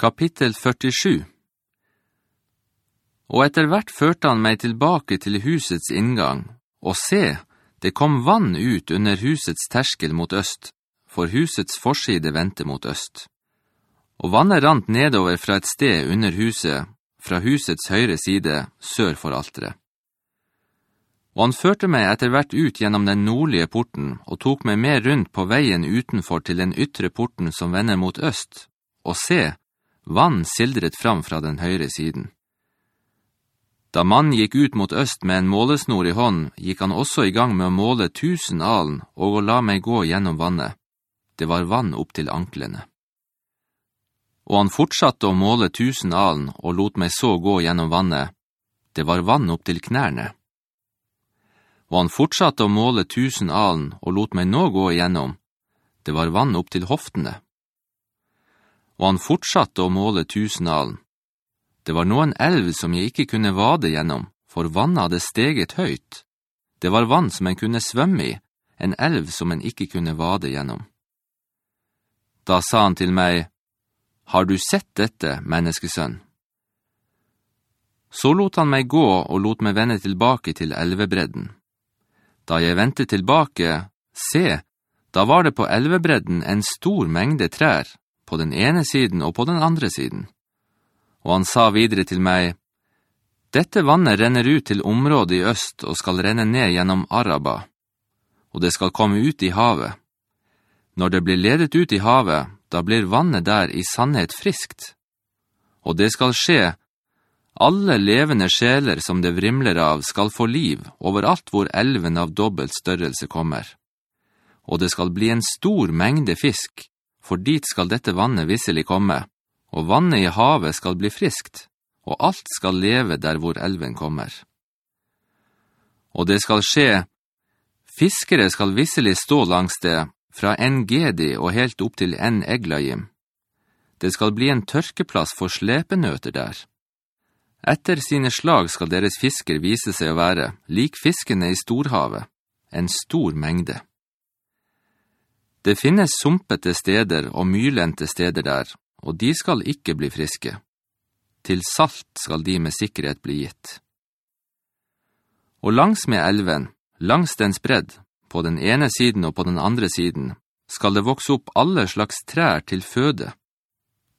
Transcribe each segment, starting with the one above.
Kapittel 47 Og etter hvert førte han meg tilbake til husets inngang, og se, det kom vann ut under husets terskel mot øst, for husets forside vente mot øst. Og vannet rant nedover fra et sted under huset, fra husets høyre side, sør for altere. Og han førte meg etter hvert ut gjennom den nordlige porten, og tok meg med rundt på veien utenfor til den ytre porten som vender mot øst, og se, Vann sildret fram fra den høyre siden. Da mannen gikk ut mot øst med en målesnor i hånd, gikk han også i gang med å måle tusen alen og å la meg gå gjennom vannet. Det var vann opp til anklene. Og han fortsatte å måle tusen alen og lot meg så gå gjennom vannet. Det var vann opp til knærne. Og han fortsatte å måle tusen alen og lot meg nå gå igjennom. Det var vann opp til hoftene og han fortsatte å måle tusenalen. Det var nå en elv som jeg ikke kunne vade gjennom, for vannet hadde steget høyt. Det var vann som en kunne svømme i, en elv som en ikke kunne vade gjennom. Da sa han til meg, «Har du sett dette, menneskesønn?» Så lot han meg gå og lot meg vende tilbake til elvebredden. Da jeg ventet tilbake, se, da var det på elvebredden en stor mengde trær, på den ene siden og på den andre siden. Og han sa videre til meg, «Dette vannet renner ut til området i øst og skal renne ned gjennom Araba, og det skal komme ut i havet. Når det blir ledet ut i havet, da blir vannet der i sannhet friskt. Og det skal skje, alle levende sjeler som det vrimler av skal få liv overalt hvor elven av dobbelt størrelse kommer. Og det skal bli en stor mengde fisk, for dit skal dette vannet visselig komme, og vannet i havet skal bli friskt, og alt skal leve der hvor elven kommer. Og det skal skje, fiskere skal visselig stå langs det, fra en gedi og helt opp til en eglaim. Det skal bli en tørkeplass for slepenøter der. Etter sine slag skal deres fisker vise seg å være, lik fiskene i storhavet, en stor mengde. Det finnes sumpete steder og mylente steder der, og de skal ikke bli friske. Til salt skal de med sikkerhet bli gitt. Og langs med elven, langs den spredd, på den ene siden og på den andre siden, skal det vokse opp alle slags trær til føde.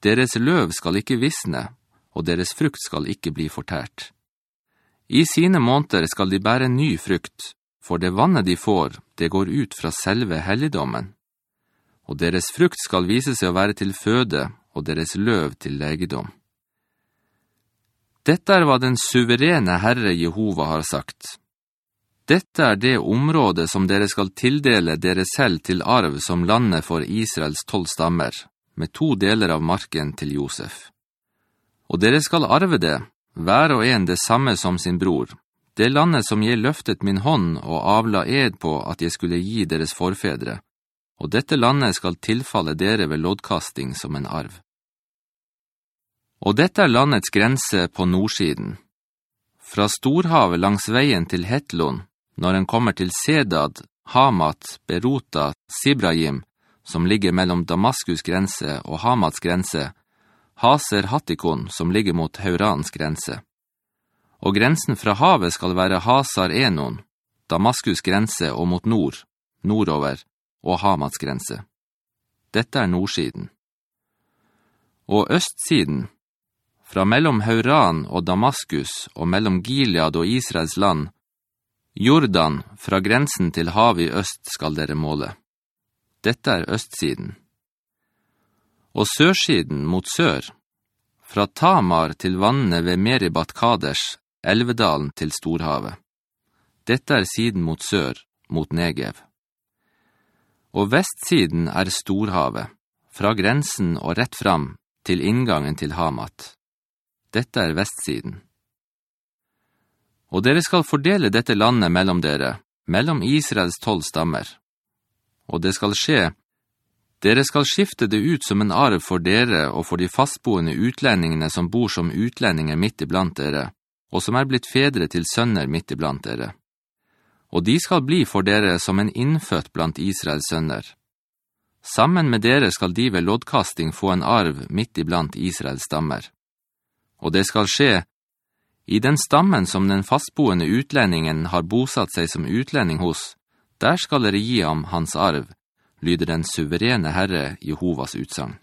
Deres løv skal ikke visne, og deres frukt skal ikke bli fortært. I sine måneder skal de bære ny frukt, for det vannet de får, det går ut fra selve helligdommen og deres frukt skal vise seg å være til føde, og deres løv til legedom. Dette er hva den suverene Herre Jehova har sagt. Dette er det område som dere skal tildele dere selv til arv som landet for Israels tolv stammer, med to deler av marken til Josef. Og dere skal arve det, hver og en det samme som sin bror, det landet som jeg løftet min hånd og avla ed på at jeg skulle gi deres forfedre, og dette landet skal tilfalle dere ved loddkasting som en arv. Og dette er landets grense på nordsiden. Fra Storhavet langs veien til Hetlon, når en kommer til Sedad, Hamat, Berota, Sibrahim, som ligger mellom Damaskus grense og Hamats grense, Haser Hattikon, som ligger mot Haurans grense. Og grensen fra havet skal være Hasar Enon, Damaskus grense og mot nord, nordover, og Hamats grense. Dette er nordsiden. Og østsiden, fra mellom Hauran og Damaskus og mellom Gilead og Israels land, Jordan fra grensen til havet i øst skal dere måle. Dette er østsiden. Og sørsiden mot sør, fra Tamar til vannene ved Meribat Kadesh, elvedalen til Storhavet. Dette er siden mot sør, mot Negev og vestsiden er Storhavet, fra grensen og rett fram til inngangen til Hamat. Dette er vestsiden. Og dere skal fordele dette landet mellom dere, mellom Israels tolv stammer. Og det skal skje, dere skal skifte det ut som en arv for dere og for de fastboende utlendingene som bor som utlendinger midt iblant dere, og som er blitt fedre til sønner midt iblant dere og de skal bli for dere som en innfødt blant Israels sønner. Sammen med dere skal de ved loddkasting få en arv midt iblant Israels stammer. Og det skal skje, i den stammen som den fastboende utlendingen har bosatt seg som utlending hos, der skal dere gi ham hans arv, lyder den suverene Herre Jehovas utsang.